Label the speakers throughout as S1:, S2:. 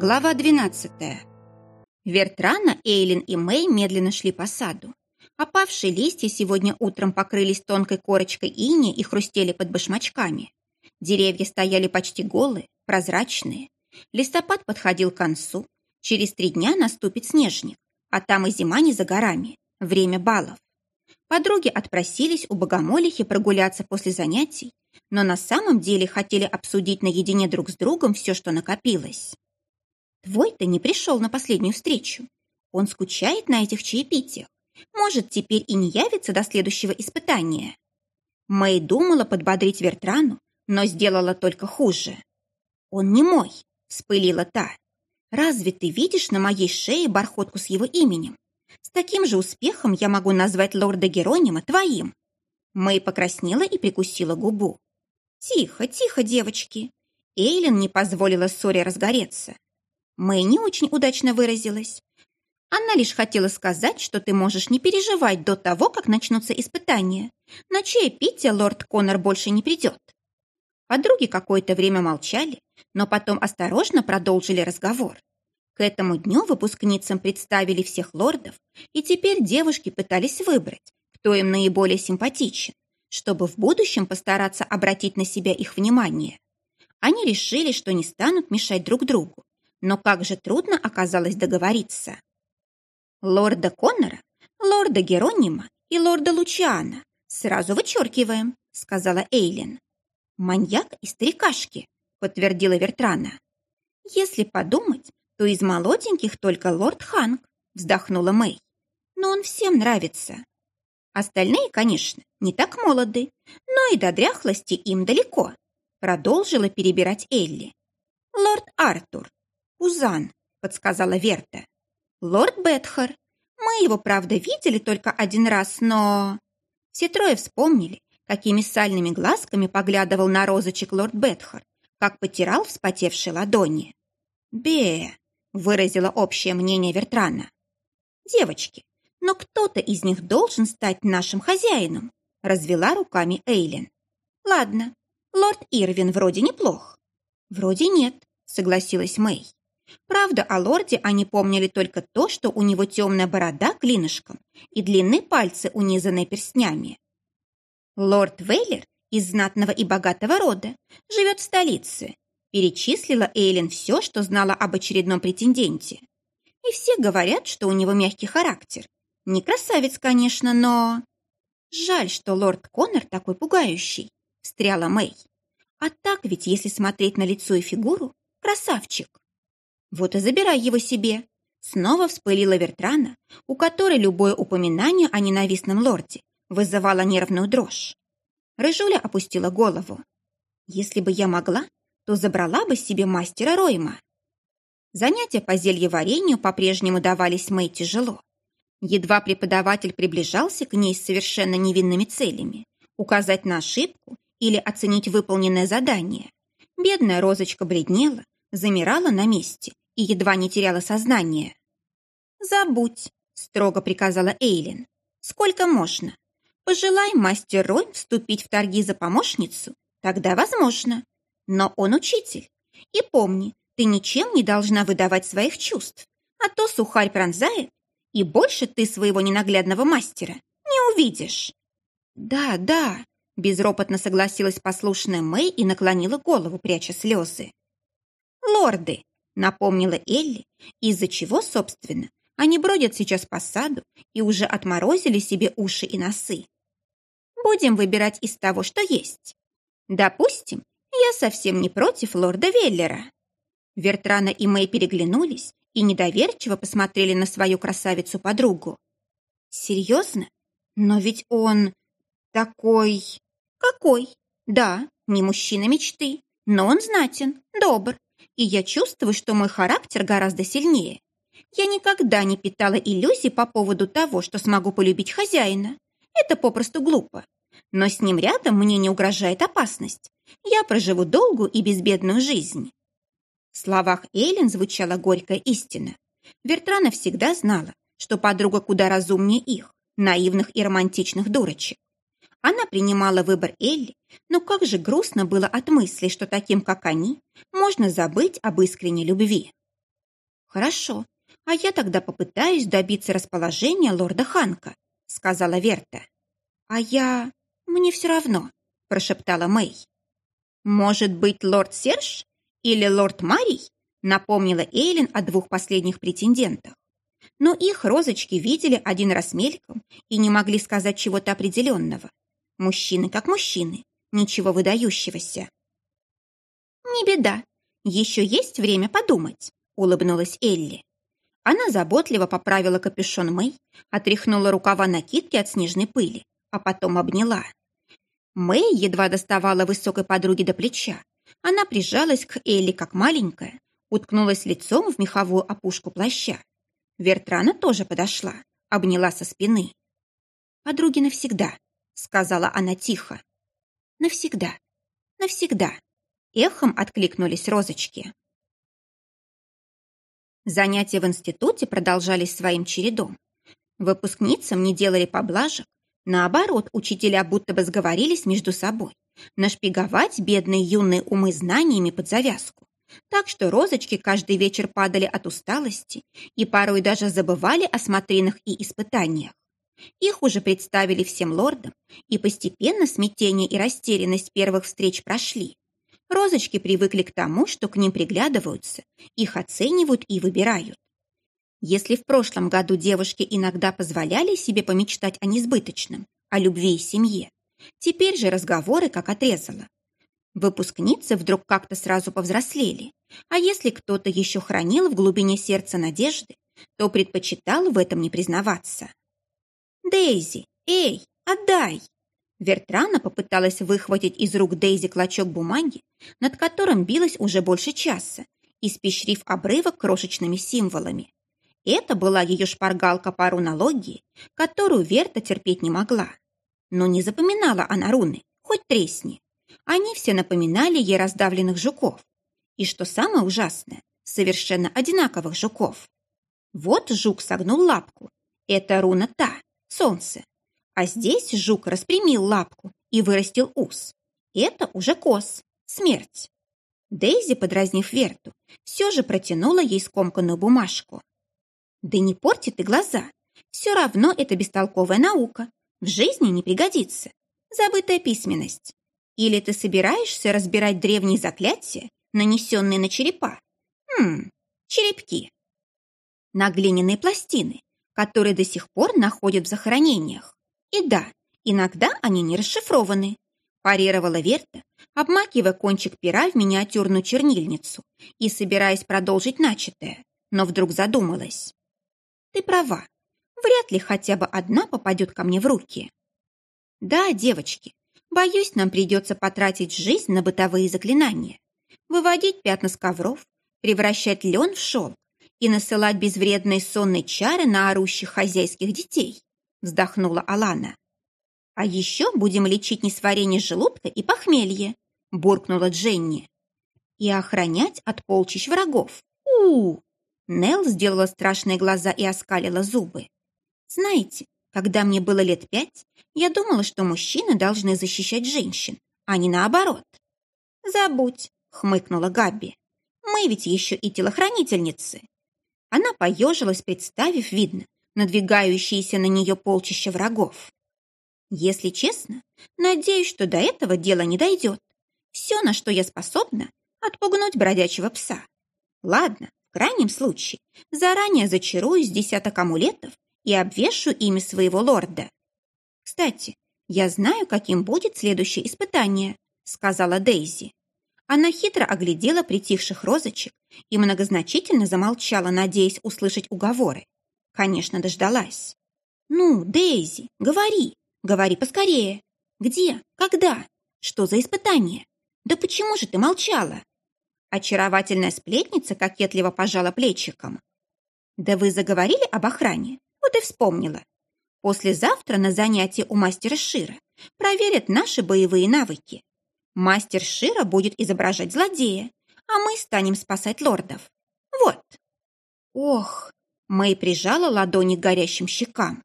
S1: Глава 12. Вертрана, Эйлин и Мэй медленно шли по саду. Опавшие листья сегодня утром покрылись тонкой корочкой ини и хрустели под башмачками. Деревья стояли почти голые, прозрачные. Листопад подходил к концу. Через три дня наступит снежник, а там и зима не за горами. Время балов. Подруги отпросились у богомолихи прогуляться после занятий, но на самом деле хотели обсудить наедине друг с другом все, что накопилось. Твой-то не пришел на последнюю встречу. Он скучает на этих чаепитиях. Может, теперь и не явится до следующего испытания. Мэй думала подбодрить Вертрану, но сделала только хуже. «Он не мой», — вспылила та. «Разве ты видишь на моей шее бархотку с его именем? С таким же успехом я могу назвать лорда Геронима твоим». Мэй покраснела и прикусила губу. «Тихо, тихо, девочки!» Эйлин не позволила ссоре разгореться. Мэй не очень удачно выразилась. Она лишь хотела сказать, что ты можешь не переживать до того, как начнутся испытания. На чаепитие лорд Коннор больше не придет. Подруги какое-то время молчали, но потом осторожно продолжили разговор. К этому дню выпускницам представили всех лордов, и теперь девушки пытались выбрать, кто им наиболее симпатичен чтобы в будущем постараться обратить на себя их внимание. Они решили, что не станут мешать друг другу, но как же трудно оказалось договориться. Лорда Коннора, лорда Геронима и лорда Лучиана сразу вычеркиваем, сказала Эйлин. Маньяк и старикашки, подтвердила Вертрана. Если подумать, то из молоденьких только лорд Ханк, вздохнула Мэй. Но он всем нравится. Остальные, конечно, не так молоды, но и до дряхлости им далеко. Продолжила перебирать Элли. Лорд Артур. Узан, подсказала Верта. Лорд Бетхар. Мы его, правда, видели только один раз, но... Все трое вспомнили, какими сальными глазками поглядывал на розочек лорд Бетхар, как потирал вспотевшие ладони. «Бе!» — выразила общее мнение Вертрана. «Девочки, но кто-то из них должен стать нашим хозяином, развела руками Эйлин. Ладно, лорд Ирвин вроде неплох. Вроде нет, согласилась Мэй. Правда, о лорде они помнили только то, что у него темная борода клинышком и длинные пальцы, унизанные перстнями. Лорд Вейлер из знатного и богатого рода живет в столице. Перечислила Эйлин все, что знала об очередном претенденте. И все говорят, что у него мягкий характер, не красавец, конечно, но... Жаль, что лорд Коннор такой пугающий, встряла Мэй. А так ведь, если смотреть на лицо и фигуру, красавчик. Вот и забирай его себе. Снова вспылила Вертрана, у которой любое упоминание о ненавистном лорде вызывало нервную дрожь. Рыжуля опустила голову. Если бы я могла, то забрала бы себе мастера Ройма. Занятия по зельеварению по-прежнему давались Мэй тяжело. Едва преподаватель приближался к ней с совершенно невинными целями – указать на ошибку или оценить выполненное задание. Бедная розочка бледнела, замирала на месте и едва не теряла сознание. «Забудь», – строго приказала Эйлин. «Сколько можно? Пожелай мастер Рой вступить в торги за помощницу, тогда возможно. Но он учитель. И помни, ты ничем не должна выдавать своих чувств, а то сухарь пронзает, и больше ты своего ненаглядного мастера не увидишь». «Да, да», — безропотно согласилась послушная Мэй и наклонила голову, пряча слезы. «Лорды», — напомнила Элли, из-за чего, собственно, они бродят сейчас по саду и уже отморозили себе уши и носы. Будем выбирать из того, что есть. Допустим, я совсем не против лорда Веллера. Вертрана и Мэй переглянулись и недоверчиво посмотрели на свою красавицу-подругу. «Серьезно? Но ведь он такой...» «Какой? Да, не мужчина мечты, но он знатен, добр, и я чувствую, что мой характер гораздо сильнее. Я никогда не питала иллюзий по поводу того, что смогу полюбить хозяина. Это попросту глупо. Но с ним рядом мне не угрожает опасность. Я проживу долгую и безбедную жизнь. В словах Эйлин звучала горькая истина. Вертрана всегда знала, что подруга куда разумнее их, наивных и романтичных дурочек. Она принимала выбор Элли, но как же грустно было от мысли, что таким, как они, можно забыть об искренней любви. Хорошо, а я тогда попытаюсь добиться расположения лорда Ханка, сказала Верта. А я... мне все равно, прошептала Мэй. Может быть, лорд Серж или лорд Марий? Напомнила Эйлин о двух последних претендентах. Но их розочки видели один раз мельком и не могли сказать чего-то определенного. Мужчины как мужчины, ничего выдающегося. «Не беда, еще есть время подумать», — улыбнулась Элли. Она заботливо поправила капюшон Мэй, отряхнула рукава накидки от снежной пыли, а потом обняла. Мэй едва доставала высокой подруге до плеча. Она прижалась к Элли как маленькая, уткнулась лицом в меховую опушку плаща. Вертрана тоже подошла, обняла со спины. «Подруги навсегда», — сказала она тихо. «Навсегда, навсегда», — эхом откликнулись розочки. Занятия в институте продолжались своим чередом. Выпускницам не делали поблажек, наоборот, учителя будто бы сговорились между собой нашпиговать бедные юные умы знаниями под завязку. Так что розочки каждый вечер падали от усталости и порой даже забывали о смотринах и испытаниях. Их уже представили всем лордам, и постепенно смятение и растерянность первых встреч прошли. Розочки привыкли к тому, что к ним приглядываются, их оценивают и выбирают. Если в прошлом году девушки иногда позволяли себе помечтать о несбыточном, о любви и семье, теперь же разговоры как отрезало. Выпускницы вдруг как-то сразу повзрослели, а если кто-то еще хранил в глубине сердца надежды, то предпочитал в этом не признаваться. «Дейзи, эй, отдай!» Вертрана попыталась выхватить из рук Дейзи клочок бумаги, над которым билась уже больше часа, испещрив обрывок крошечными символами. Это была ее шпаргалка по рунологии, которую Верта терпеть не могла. Но не запоминала она руны, хоть тресни. Они все напоминали ей раздавленных жуков. И что самое ужасное, совершенно одинаковых жуков. Вот жук согнул лапку. Это руна та, солнце. А здесь жук распрямил лапку и вырастил ус. Это уже кос, смерть. Дейзи, подразнив Верту, все же протянула ей скомканную бумажку. Да не порти ты глаза. Все равно это бестолковая наука. В жизни не пригодится. Забытая письменность. Или ты собираешься разбирать древние заклятия, нанесенные на черепа? Хм, черепки. На глиняные пластины, которые до сих пор находят в захоронениях. И да, иногда они не расшифрованы. Парировала Верта, обмакивая кончик пера в миниатюрную чернильницу и собираясь продолжить начатое, но вдруг задумалась. Ты права, вряд ли хотя бы одна попадет ко мне в руки. Да, девочки, Боюсь, нам придется потратить жизнь на бытовые заклинания, выводить пятна с ковров, превращать лен в шелк и насылать безвредные сонные чары на орущих хозяйских детей», вздохнула Алана. «А еще будем лечить несварение желудка и похмелье», буркнула Дженни. «И охранять от полчищ врагов. у у, -у Нелл сделала страшные глаза и оскалила зубы. «Знаете, когда мне было лет пять, я думала, что мужчины должны защищать женщин, а не наоборот. «Забудь», — хмыкнула Габи. «Мы ведь еще и телохранительницы». Она поежилась, представив, видно, надвигающиеся на нее полчища врагов. Если честно, надеюсь, что до этого дело не дойдет. Все, на что я способна, отпугнуть бродячего пса. Ладно, в крайнем случае, заранее зачаруюсь десяток амулетов и обвешу ими своего лорда. Кстати, я знаю, каким будет следующее испытание, сказала Дейзи. Она хитро оглядела притихших розочек и многозначительно замолчала, надеясь услышать уговоры. Конечно, дождалась. «Ну, Дейзи, говори, говори поскорее. Где? Когда? Что за испытание? Да почему же ты молчала?» Очаровательная сплетница кокетливо пожала плечиком. «Да вы заговорили об охране? Вот и вспомнила. Послезавтра на занятии у мастера Шира проверят наши боевые навыки. Мастер Шира будет изображать злодея, а мы станем спасать лордов. Вот. Ох, Мэй прижала ладони к горящим щекам.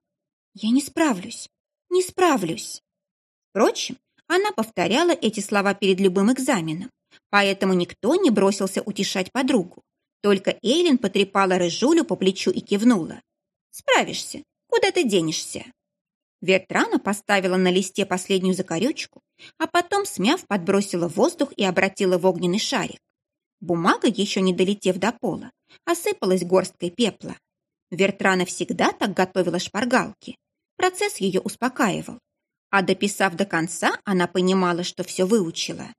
S1: Я не справлюсь, не справлюсь. Впрочем, она повторяла эти слова перед любым экзаменом, поэтому никто не бросился утешать подругу. Только Эйлин потрепала рыжулю по плечу и кивнула. «Справишься. Куда ты денешься?» Вертрана поставила на листе последнюю закорючку, а потом, смяв, подбросила воздух и обратила в огненный шарик. Бумага, еще не долетев до пола, осыпалась горсткой пепла. Вертрана всегда так готовила шпаргалки. Процесс ее успокаивал. А дописав до конца, она понимала, что все выучила.